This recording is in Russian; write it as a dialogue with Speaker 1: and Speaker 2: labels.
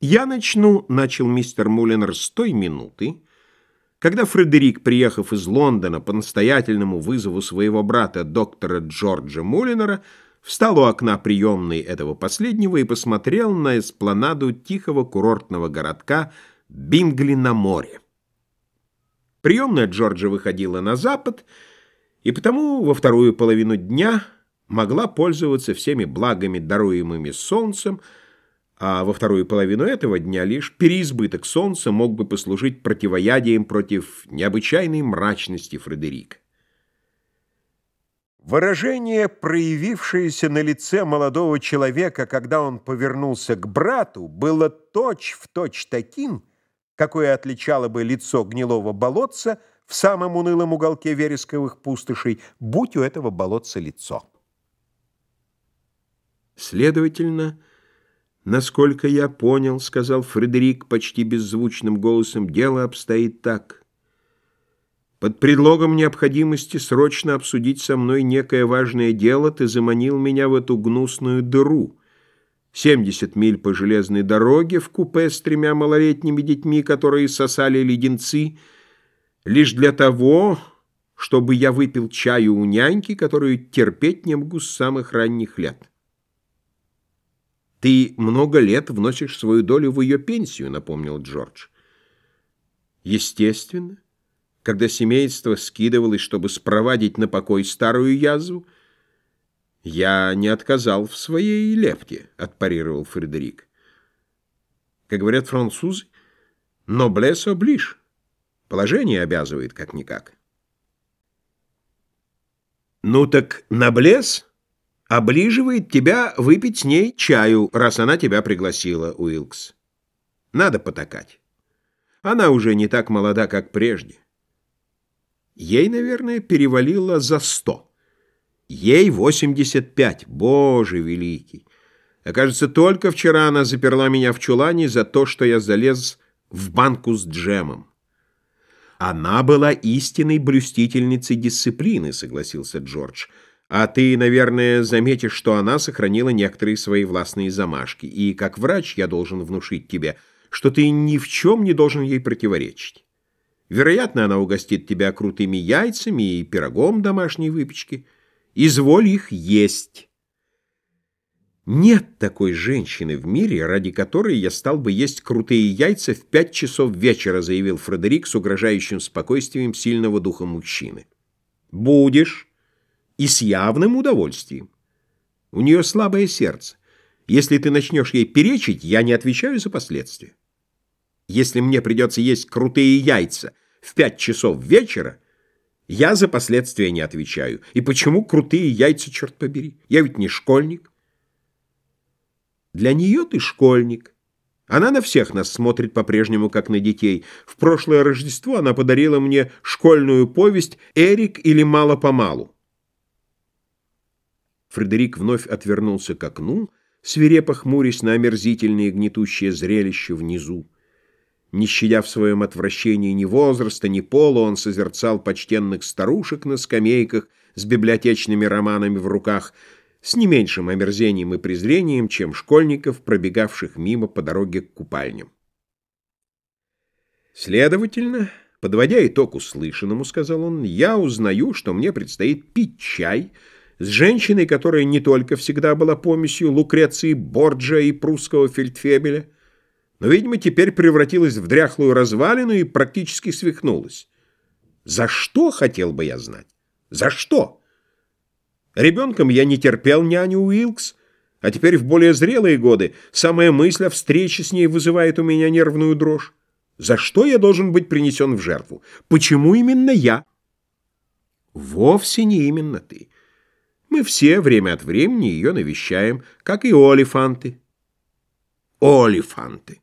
Speaker 1: «Я начну», — начал мистер Мулинер с той минуты, когда Фредерик, приехав из Лондона по настоятельному вызову своего брата, доктора Джорджа Мулинера, встал у окна приемной этого последнего и посмотрел на эспланаду тихого курортного городка Бингли на море. Приемная Джорджа выходила на запад, и потому во вторую половину дня могла пользоваться всеми благами, даруемыми солнцем, а во вторую половину этого дня лишь переизбыток солнца мог бы послужить противоядием против необычайной мрачности Фредерика. Выражение, проявившееся на лице молодого человека, когда он повернулся к брату, было точь-в-точь точь таким, какое отличало бы лицо гнилого болотца в самом унылом уголке вересковых пустошей, будь у этого болотца лицо. Следовательно, «Насколько я понял, — сказал Фредерик почти беззвучным голосом, — дело обстоит так. Под предлогом необходимости срочно обсудить со мной некое важное дело ты заманил меня в эту гнусную дыру. Семьдесят миль по железной дороге в купе с тремя малолетними детьми, которые сосали леденцы, лишь для того, чтобы я выпил чаю у няньки, которую терпеть не могу с самых ранних лет». «Ты много лет вносишь свою долю в ее пенсию», — напомнил Джордж. «Естественно. Когда семейство скидывалось, чтобы спровадить на покой старую язву, я не отказал в своей лепте», — отпарировал Фредерик. «Как говорят французы, «noblesse oblige». Положение обязывает как-никак. «Ну так ноблес?» Оближивает тебя выпить с ней чаю, раз она тебя пригласила, Уилкс. Надо потакать. Она уже не так молода, как прежде. Ей, наверное, перевалило за сто. Ей восемьдесят пять, боже великий. Окажется, только вчера она заперла меня в чулане за то, что я залез в банку с джемом. Она была истинной блюстительницей дисциплины, согласился Джордж. А ты, наверное, заметишь, что она сохранила некоторые свои властные замашки, и как врач я должен внушить тебе, что ты ни в чем не должен ей противоречить. Вероятно, она угостит тебя крутыми яйцами и пирогом домашней выпечки. Изволь их есть. Нет такой женщины в мире, ради которой я стал бы есть крутые яйца в пять часов вечера, заявил Фредерик с угрожающим спокойствием сильного духа мужчины. Будешь и с явным удовольствием. У нее слабое сердце. Если ты начнешь ей перечить, я не отвечаю за последствия. Если мне придется есть крутые яйца в пять часов вечера, я за последствия не отвечаю. И почему крутые яйца, черт побери? Я ведь не школьник. Для нее ты школьник. Она на всех нас смотрит по-прежнему, как на детей. В прошлое Рождество она подарила мне школьную повесть «Эрик или мало-помалу». Фредерик вновь отвернулся к окну, свирепо хмурясь на омерзительное гнетущее зрелище внизу. Не щадя в своем отвращении ни возраста, ни пола, он созерцал почтенных старушек на скамейках с библиотечными романами в руках, с не меньшим омерзением и презрением, чем школьников, пробегавших мимо по дороге к купальням. Следовательно, подводя итог услышанному, сказал он, я узнаю, что мне предстоит пить чай — с женщиной, которая не только всегда была помесью Лукреции Борджа и прусского фельдфебеля, но, видимо, теперь превратилась в дряхлую развалину и практически свихнулась. За что, хотел бы я знать? За что? Ребенком я не терпел няню Уилкс, а теперь в более зрелые годы самая мысль о встрече с ней вызывает у меня нервную дрожь. За что я должен быть принесен в жертву? Почему именно я? Вовсе не именно ты. Мы все время от времени ее навещаем, как и олифанты. Олифанты.